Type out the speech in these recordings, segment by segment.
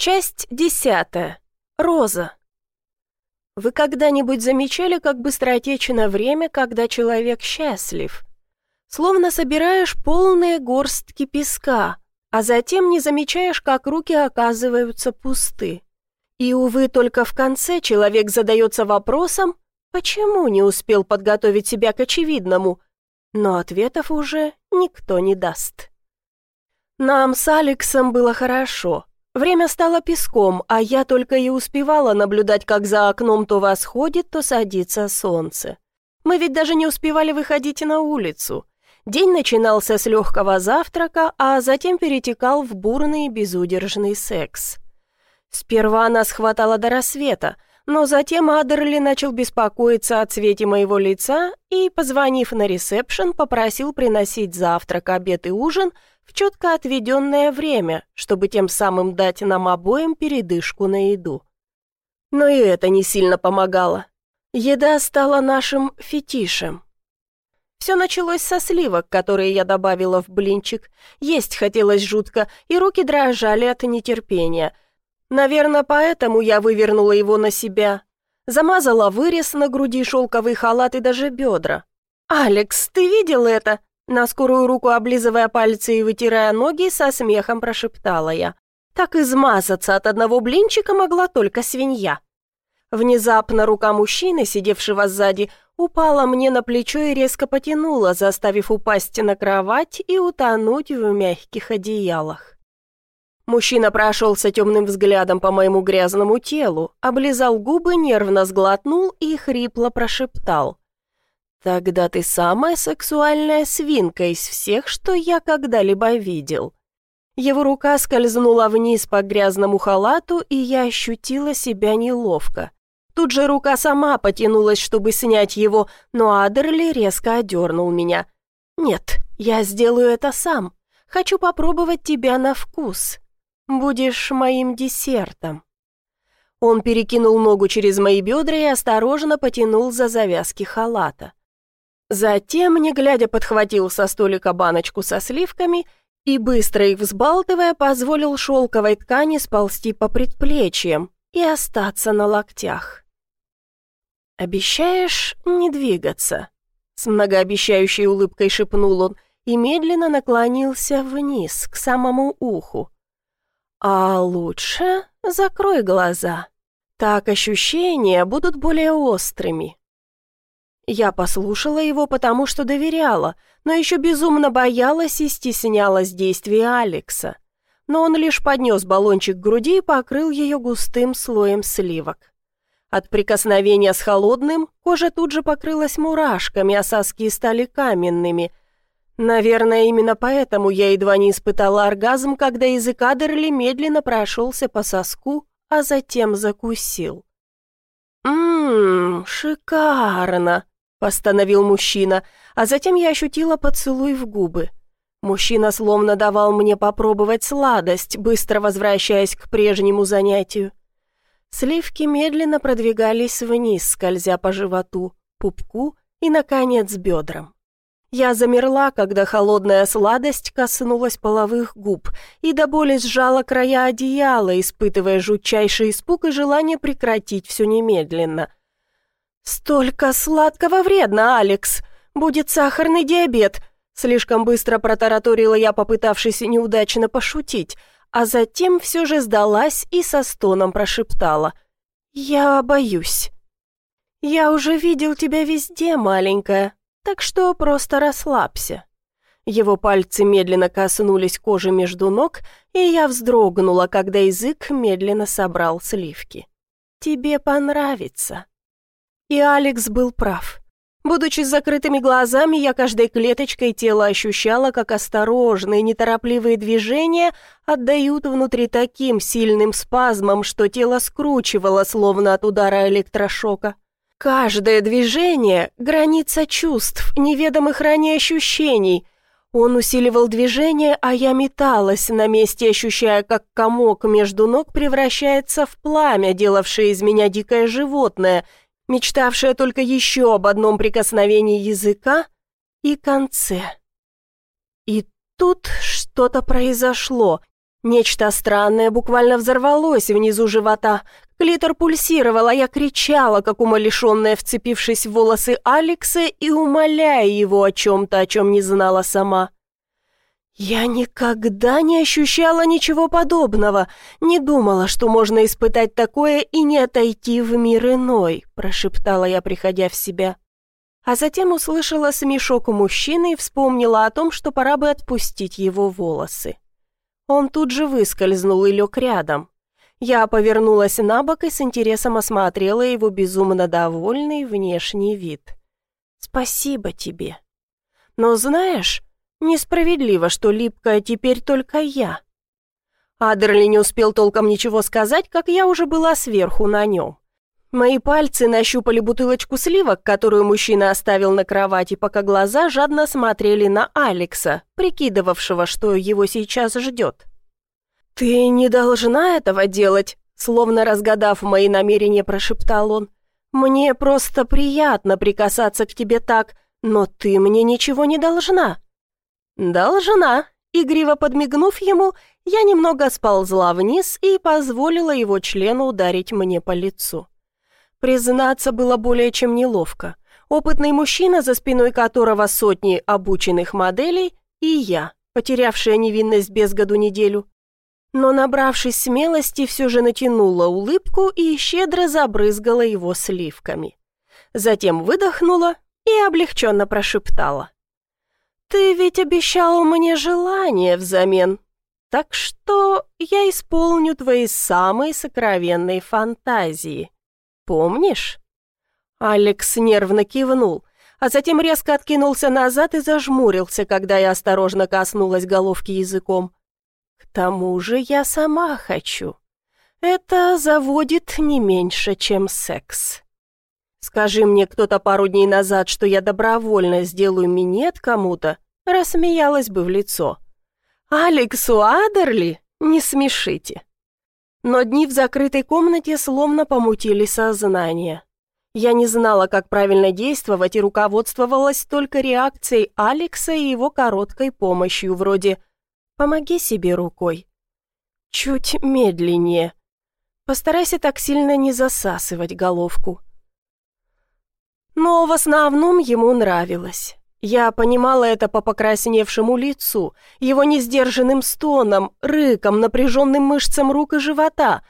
Часть десятая. Роза. Вы когда-нибудь замечали, как быстротечно время, когда человек счастлив? Словно собираешь полные горстки песка, а затем не замечаешь, как руки оказываются пусты. И, увы, только в конце человек задается вопросом, почему не успел подготовить себя к очевидному, но ответов уже никто не даст. Нам с Алексом было хорошо. Время стало песком, а я только и успевала наблюдать, как за окном то восходит, то садится солнце. Мы ведь даже не успевали выходить на улицу. День начинался с легкого завтрака, а затем перетекал в бурный безудержный секс. Сперва нас хватало до рассвета, но затем Адерли начал беспокоиться о цвете моего лица и, позвонив на ресепшн, попросил приносить завтрак, обед и ужин в четко отведенное время, чтобы тем самым дать нам обоим передышку на еду. Но и это не сильно помогало. Еда стала нашим фетишем. Все началось со сливок, которые я добавила в блинчик. Есть хотелось жутко, и руки дрожали от нетерпения. Наверное, поэтому я вывернула его на себя. Замазала вырез на груди, шелковый халат и даже бедра. «Алекс, ты видел это?» На скорую руку, облизывая пальцы и вытирая ноги, со смехом прошептала я. Так измазаться от одного блинчика могла только свинья. Внезапно рука мужчины, сидевшего сзади, упала мне на плечо и резко потянула, заставив упасть на кровать и утонуть в мягких одеялах. Мужчина прошелся темным взглядом по моему грязному телу, облизал губы, нервно сглотнул и хрипло прошептал. «Тогда ты самая сексуальная свинка из всех, что я когда-либо видел». Его рука скользнула вниз по грязному халату, и я ощутила себя неловко. Тут же рука сама потянулась, чтобы снять его, но Адерли резко одернул меня. «Нет, я сделаю это сам. Хочу попробовать тебя на вкус. Будешь моим десертом». Он перекинул ногу через мои бедра и осторожно потянул за завязки халата. Затем, не глядя, подхватил со столика баночку со сливками и, быстро их взбалтывая, позволил шелковой ткани сползти по предплечьям и остаться на локтях. «Обещаешь не двигаться?» С многообещающей улыбкой шепнул он и медленно наклонился вниз, к самому уху. «А лучше закрой глаза. Так ощущения будут более острыми, я послушала его, потому что доверяла, но еще безумно боялась и стеснялась действий Алекса. Но он лишь поднес баллончик к груди и покрыл ее густым слоем сливок. От прикосновения с холодным кожа тут же покрылась мурашками, а соски стали каменными. Наверное, именно поэтому я едва не испытала оргазм, когда язык Адерли медленно прошелся по соску, а затем закусил. «Ммм, шикарно!» Постановил мужчина, а затем я ощутила поцелуй в губы. Мужчина словно давал мне попробовать сладость, быстро возвращаясь к прежнему занятию. Сливки медленно продвигались вниз, скользя по животу, пупку и, наконец, бедрам. Я замерла, когда холодная сладость коснулась половых губ и до боли сжала края одеяла, испытывая жутчайший испуг и желание прекратить все немедленно. «Столько сладкого вредно, Алекс! Будет сахарный диабет!» Слишком быстро протараторила я, попытавшись неудачно пошутить, а затем все же сдалась и со стоном прошептала. «Я боюсь». «Я уже видел тебя везде, маленькая, так что просто расслабься». Его пальцы медленно коснулись кожи между ног, и я вздрогнула, когда язык медленно собрал сливки. «Тебе понравится». И Алекс был прав. Будучи с закрытыми глазами, я каждой клеточкой тела ощущала, как осторожные, неторопливые движения отдают внутри таким сильным спазмом, что тело скручивало, словно от удара электрошока. Каждое движение — граница чувств, неведомых ранее ощущений. Он усиливал движение, а я металась на месте, ощущая, как комок между ног превращается в пламя, делавшее из меня дикое животное — мечтавшая только еще об одном прикосновении языка и конце. И тут что-то произошло. Нечто странное буквально взорвалось внизу живота. Клитор пульсировал, а я кричала, как умалишенная, вцепившись в волосы Алекса и умоляя его о чем-то, о чем не знала сама. Я никогда не ощущала ничего подобного, не думала, что можно испытать такое и не отойти в мир иной, прошептала я, приходя в себя. А затем услышала смешок у мужчины и вспомнила о том, что пора бы отпустить его волосы. Он тут же выскользнул и лег рядом. Я повернулась на бок и с интересом осмотрела его безумно довольный внешний вид. «Спасибо тебе. Но знаешь, несправедливо, что липкая теперь только я». Адерли не успел толком ничего сказать, как я уже была сверху на нем. Мои пальцы нащупали бутылочку сливок, которую мужчина оставил на кровати, пока глаза жадно смотрели на Алекса, прикидывавшего, что его сейчас ждет. «Ты не должна этого делать», словно разгадав мои намерения, прошептал он. «Мне просто приятно прикасаться к тебе так, но ты мне ничего не должна». «Должна», игриво подмигнув ему, я немного сползла вниз и позволила его члену ударить мне по лицу. Признаться было более чем неловко. Опытный мужчина, за спиной которого сотни обученных моделей, и я, потерявшая невинность без году неделю. Но, набравшись смелости, все же натянула улыбку и щедро забрызгала его сливками. Затем выдохнула и облегченно прошептала. «Ты ведь обещал мне желание взамен, так что я исполню твои самые сокровенные фантазии». Помнишь?» Алекс нервно кивнул, а затем резко откинулся назад и зажмурился, когда я осторожно коснулась головки языком. «К тому же я сама хочу. Это заводит не меньше, чем секс. Скажи мне кто-то пару дней назад, что я добровольно сделаю минет кому-то, рассмеялась бы в лицо. «Алексу Адерли? Не смешите!» Но дни в закрытой комнате словно помутили сознание. Я не знала, как правильно действовать, и руководствовалась только реакцией Алекса и его короткой помощью, вроде «помоги себе рукой». Чуть медленнее. Постарайся так сильно не засасывать головку. Но в основном ему нравилось. Я понимала это по покрасневшему лицу, его несдержанным стоном, рыком, напряженным мышцам рук и живота.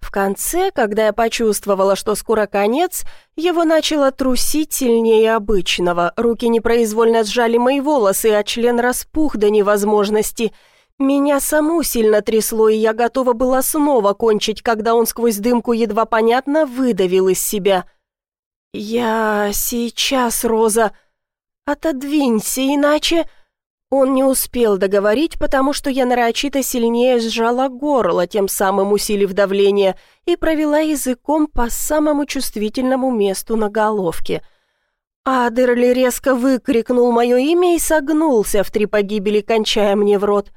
В конце, когда я почувствовала, что скоро конец, его начало трусить сильнее обычного, руки непроизвольно сжали мои волосы, а член распух до невозможности. Меня саму сильно трясло, и я готова была снова кончить, когда он сквозь дымку едва понятно выдавил из себя. «Я сейчас, Роза...» «Отодвинься, иначе...» Он не успел договорить, потому что я нарочито сильнее сжала горло, тем самым усилив давление, и провела языком по самому чувствительному месту на головке. Адерли резко выкрикнул мое имя и согнулся в три погибели, кончая мне в рот.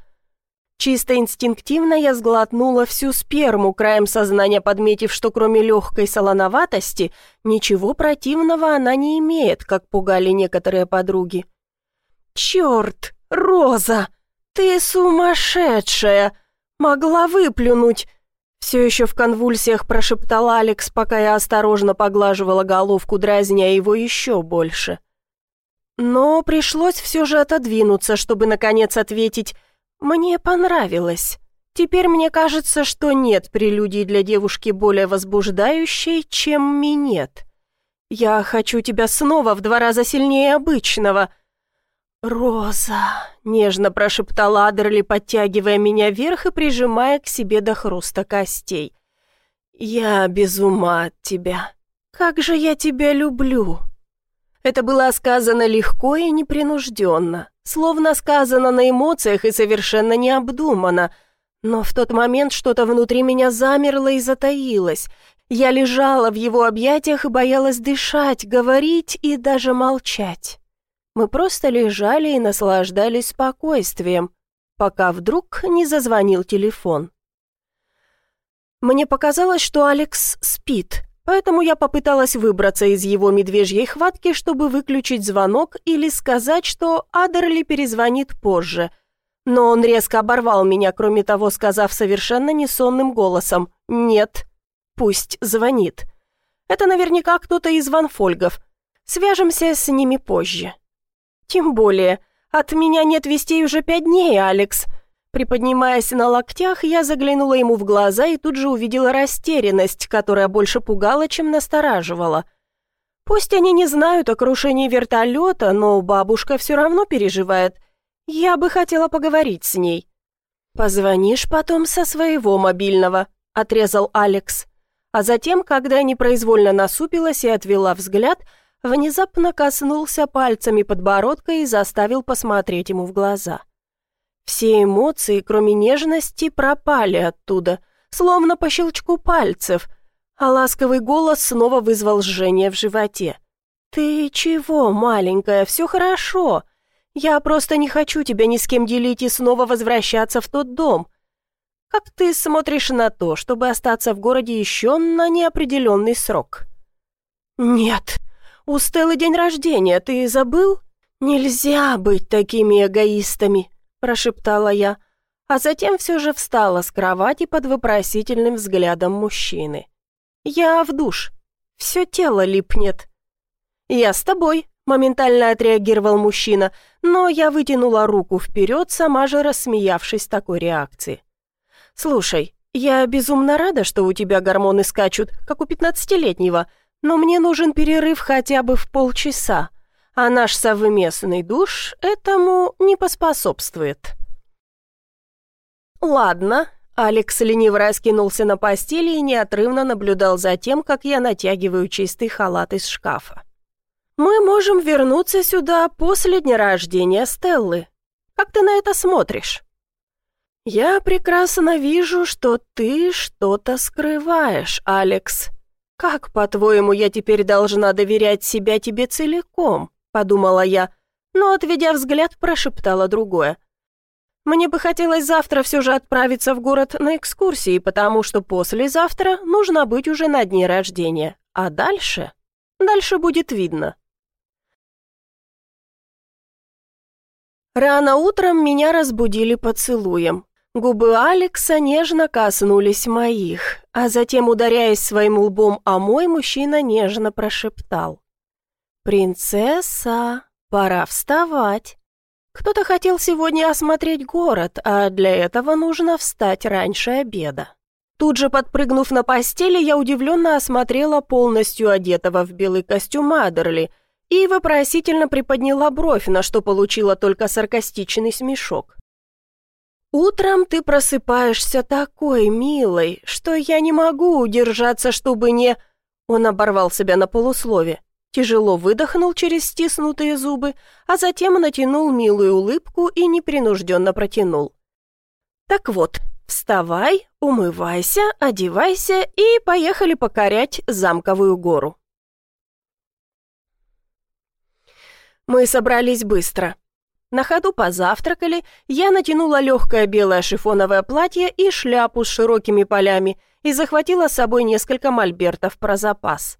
Чисто инстинктивно я сглотнула всю сперму, краем сознания подметив, что кроме легкой солоноватости, ничего противного она не имеет, как пугали некоторые подруги. «Черт, Роза, ты сумасшедшая! Могла выплюнуть!» Все еще в конвульсиях прошептал Алекс, пока я осторожно поглаживала головку, дразня его еще больше. Но пришлось все же отодвинуться, чтобы наконец ответить мне понравилось. Теперь мне кажется, что нет прелюдий для девушки более возбуждающей, чем минет. Я хочу тебя снова в два раза сильнее обычного. Роза, нежно прошептала Адерли, подтягивая меня вверх и прижимая к себе до хруста костей. Я без ума от тебя. Как же я тебя люблю. Это было сказано легко и непринужденно, словно сказано на эмоциях и совершенно необдуманно. Но в тот момент что-то внутри меня замерло и затаилось. Я лежала в его объятиях и боялась дышать, говорить и даже молчать. Мы просто лежали и наслаждались спокойствием, пока вдруг не зазвонил телефон. Мне показалось, что Алекс спит, Поэтому я попыталась выбраться из его медвежьей хватки, чтобы выключить звонок или сказать, что Адерли перезвонит позже. Но он резко оборвал меня, кроме того, сказав совершенно несонным голосом «Нет, пусть звонит». Это наверняка кто-то из ванфольгов. Свяжемся с ними позже. Тем более, от меня нет вестей уже пять дней, Алекс. Приподнимаясь на локтях, я заглянула ему в глаза и тут же увидела растерянность, которая больше пугала, чем настораживала. Пусть они не знают о крушении вертолета, но бабушка все равно переживает. Я бы хотела поговорить с ней. «Позвонишь потом со своего мобильного», — отрезал Алекс. А затем, когда непроизвольно насупилась и отвела взгляд, внезапно коснулся пальцами подбородка и заставил посмотреть ему в глаза. Все эмоции, кроме нежности, пропали оттуда, словно по щелчку пальцев, а ласковый голос снова вызвал жжение в животе. «Ты чего, маленькая, все хорошо. Я просто не хочу тебя ни с кем делить и снова возвращаться в тот дом. Как ты смотришь на то, чтобы остаться в городе еще на неопределенный срок?» «Нет, у Стеллы день рождения, ты забыл? Нельзя быть такими эгоистами прошептала я, а затем все же встала с кровати под вопросительным взглядом мужчины. «Я в душ. Все тело липнет». «Я с тобой», — моментально отреагировал мужчина, но я вытянула руку вперед, сама же рассмеявшись такой реакции. «Слушай, я безумно рада, что у тебя гормоны скачут, как у пятнадцатилетнего, но мне нужен перерыв хотя бы в полчаса а наш совместный душ этому не поспособствует. «Ладно», — Алекс лениво раскинулся на постели и неотрывно наблюдал за тем, как я натягиваю чистый халат из шкафа. «Мы можем вернуться сюда после дня рождения Стеллы. Как ты на это смотришь?» «Я прекрасно вижу, что ты что-то скрываешь, Алекс. Как, по-твоему, я теперь должна доверять себя тебе целиком?» — подумала я, но, отведя взгляд, прошептала другое. «Мне бы хотелось завтра все же отправиться в город на экскурсии, потому что послезавтра нужно быть уже на дне рождения. А дальше? Дальше будет видно». Рано утром меня разбудили поцелуем. Губы Алекса нежно коснулись моих, а затем, ударяясь своим лбом о мой, мужчина нежно прошептал. «Принцесса, пора вставать. Кто-то хотел сегодня осмотреть город, а для этого нужно встать раньше обеда». Тут же подпрыгнув на постели, я удивленно осмотрела полностью одетого в белый костюм Адерли и вопросительно приподняла бровь, на что получила только саркастичный смешок. «Утром ты просыпаешься такой милой, что я не могу удержаться, чтобы не...» Он оборвал себя на полуслове тяжело выдохнул через стиснутые зубы, а затем натянул милую улыбку и непринужденно протянул. «Так вот, вставай, умывайся, одевайся и поехали покорять замковую гору». Мы собрались быстро. На ходу позавтракали, я натянула легкое белое шифоновое платье и шляпу с широкими полями и захватила с собой несколько мольбертов про запас.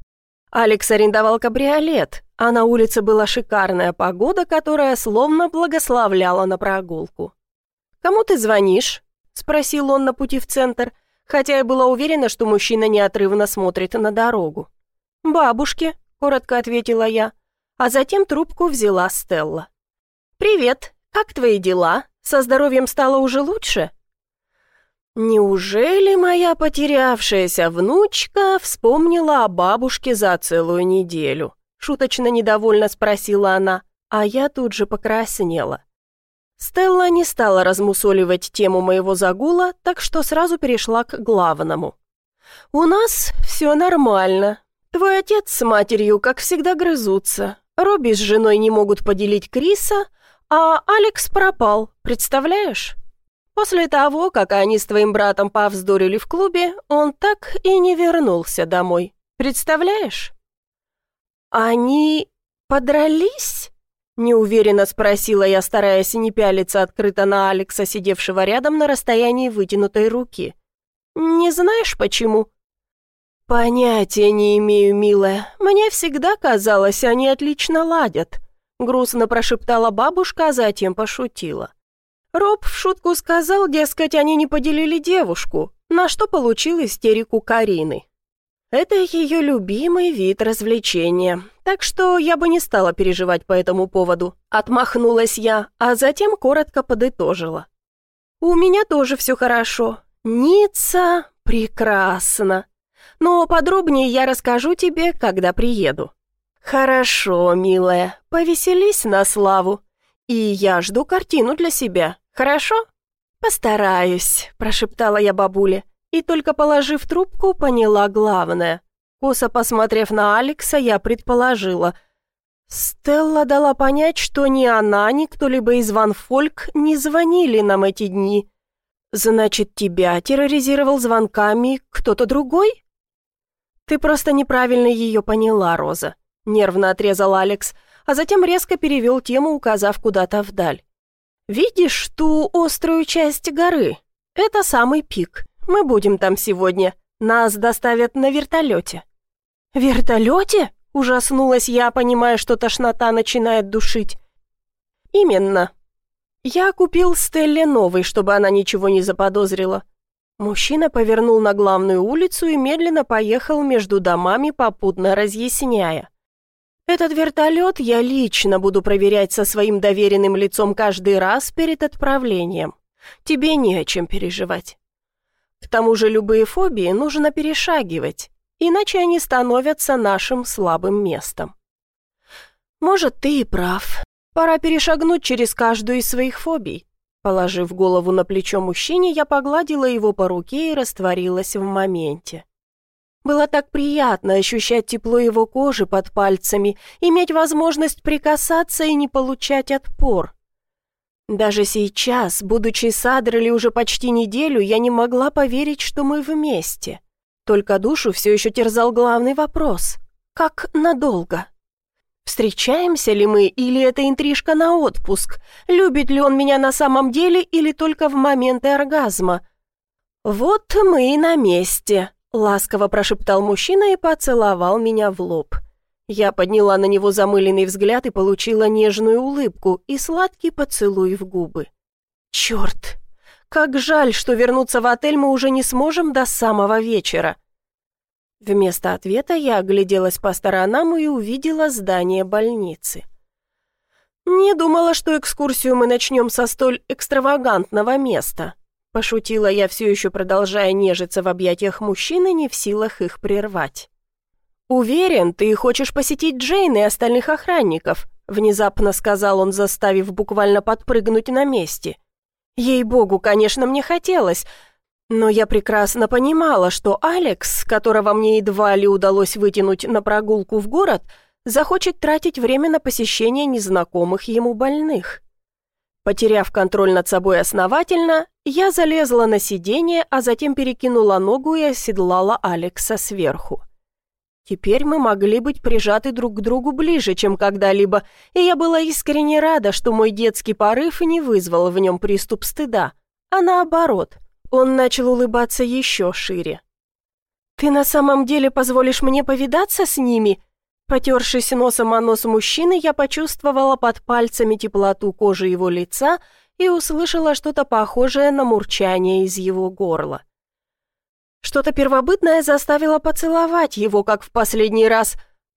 Алекс арендовал кабриолет, а на улице была шикарная погода, которая словно благословляла на прогулку. «Кому ты звонишь?» — спросил он на пути в центр, хотя я была уверена, что мужчина неотрывно смотрит на дорогу. «Бабушке», — коротко ответила я, а затем трубку взяла Стелла. «Привет, как твои дела? Со здоровьем стало уже лучше?» Неужели моя потерявшаяся внучка вспомнила о бабушке за целую неделю? Шуточно недовольно спросила она, а я тут же покраснела. Стелла не стала размусоливать тему моего загула, так что сразу перешла к главному. «У нас все нормально. Твой отец с матерью, как всегда, грызутся. Робби с женой не могут поделить Криса, а Алекс пропал, представляешь?» После того, как они с твоим братом повздорили в клубе, он так и не вернулся домой. Представляешь? Они подрались? Неуверенно спросила я, стараясь не пялиться открыто на Алекса, сидевшего рядом на расстоянии вытянутой руки. «Не знаешь, почему?» «Понятия не имею, милая. Мне всегда казалось, они отлично ладят», — грустно прошептала бабушка, а затем пошутила. Роб в шутку сказал, дескать, они не поделили девушку, на что получил истерику Карины. Это ее любимый вид развлечения, так что я бы не стала переживать по этому поводу. Отмахнулась я, а затем коротко подытожила. У меня тоже все хорошо. Ницца прекрасно. Но подробнее я расскажу тебе, когда приеду. Хорошо, милая, повеселись на славу. И я жду картину для себя, хорошо? Постараюсь, прошептала я бабуле и только положив трубку, поняла главное. Косо посмотрев на Алекса, я предположила. Стелла дала понять, что ни она, ни кто-либо из Ван Фольк не звонили нам эти дни. Значит, тебя терроризировал звонками кто-то другой? Ты просто неправильно ее поняла, Роза. Нервно отрезал Алекс, а затем резко перевел тему, указав куда-то вдаль. «Видишь ту острую часть горы? Это самый пик. Мы будем там сегодня. Нас доставят на вертолете». «Вертолете?» – ужаснулась я, понимая, что тошнота начинает душить. «Именно. Я купил Стелле новый, чтобы она ничего не заподозрила». Мужчина повернул на главную улицу и медленно поехал между домами, попутно разъясняя. «Этот вертолет я лично буду проверять со своим доверенным лицом каждый раз перед отправлением. Тебе не о чем переживать. К тому же любые фобии нужно перешагивать, иначе они становятся нашим слабым местом. Может, ты и прав. Пора перешагнуть через каждую из своих фобий. Положив голову на плечо мужчине, я погладила его по руке и растворилась в моменте. Было так приятно ощущать тепло его кожи под пальцами, иметь возможность прикасаться и не получать отпор. Даже сейчас, будучи с Адрели уже почти неделю, я не могла поверить, что мы вместе. Только душу все еще терзал главный вопрос. Как надолго? Встречаемся ли мы, или это интрижка на отпуск? Любит ли он меня на самом деле, или только в моменты оргазма? «Вот мы и на месте», — ласково прошептал мужчина и поцеловал меня в лоб. Я подняла на него замыленный взгляд и получила нежную улыбку и сладкий поцелуй в губы. «Черт! Как жаль, что вернуться в отель мы уже не сможем до самого вечера!» Вместо ответа я огляделась по сторонам и увидела здание больницы. «Не думала, что экскурсию мы начнем со столь экстравагантного места», пошутила я, все еще продолжая нежиться в объятиях мужчины, не в силах их прервать. «Уверен, ты хочешь посетить Джейн и остальных охранников», внезапно сказал он, заставив буквально подпрыгнуть на месте. Ей-богу, конечно, мне хотелось, но я прекрасно понимала, что Алекс, которого мне едва ли удалось вытянуть на прогулку в город, захочет тратить время на посещение незнакомых ему больных. Потеряв контроль над собой основательно, я залезла на сиденье, а затем перекинула ногу и оседлала Алекса сверху. Теперь мы могли быть прижаты друг к другу ближе, чем когда-либо, и я была искренне рада, что мой детский порыв не вызвал в нем приступ стыда, а наоборот, он начал улыбаться еще шире. «Ты на самом деле позволишь мне повидаться с ними?» Потершись носом о нос мужчины, я почувствовала под пальцами теплоту кожи его лица и услышала что-то похожее на мурчание из его горла. Что-то первобытное заставило поцеловать его, как в последний раз,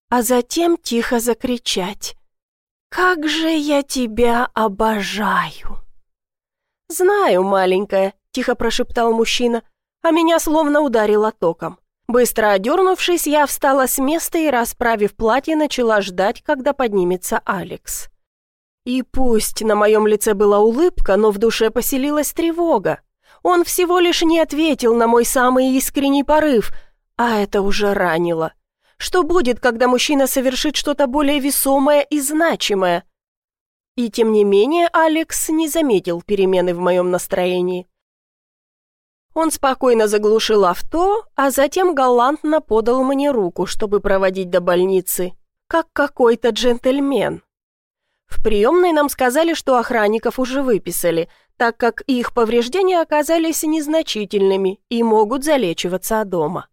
а затем тихо закричать. «Как же я тебя обожаю!» «Знаю, маленькая», — тихо прошептал мужчина, а меня словно ударило током. Быстро одернувшись, я встала с места и, расправив платье, начала ждать, когда поднимется Алекс. И пусть на моем лице была улыбка, но в душе поселилась тревога. Он всего лишь не ответил на мой самый искренний порыв, а это уже ранило. Что будет, когда мужчина совершит что-то более весомое и значимое? И тем не менее Алекс не заметил перемены в моем настроении. Он спокойно заглушил авто, а затем галантно подал мне руку, чтобы проводить до больницы, как какой-то джентльмен. В приемной нам сказали, что охранников уже выписали – так как их повреждения оказались незначительными и могут залечиваться дома.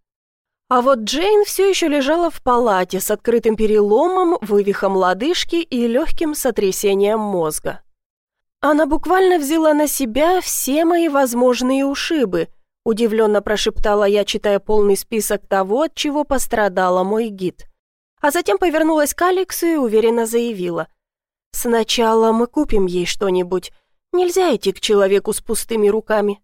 А вот Джейн все еще лежала в палате с открытым переломом, вывихом лодыжки и легким сотрясением мозга. Она буквально взяла на себя все мои возможные ушибы, удивленно прошептала я, читая полный список того, от чего пострадала мой гид. А затем повернулась к Алексу и уверенно заявила. «Сначала мы купим ей что-нибудь. Нельзя идти к человеку с пустыми руками».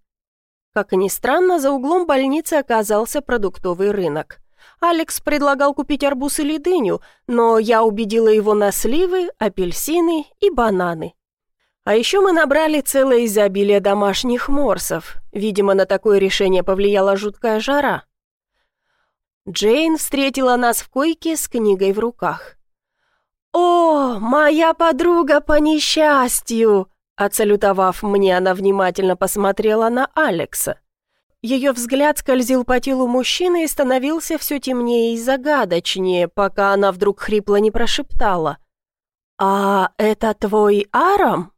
Как ни странно, за углом больницы оказался продуктовый рынок. Алекс предлагал купить арбуз или дыню, но я убедила его на сливы, апельсины и бананы. А еще мы набрали целое изобилие домашних морсов. Видимо, на такое решение повлияла жуткая жара. Джейн встретила нас в койке с книгой в руках. «О, моя подруга по несчастью!» Отсалютовав мне, она внимательно посмотрела на Алекса. Ее взгляд скользил по телу мужчины и становился все темнее и загадочнее, пока она вдруг хрипло не прошептала. «А это твой Арам?»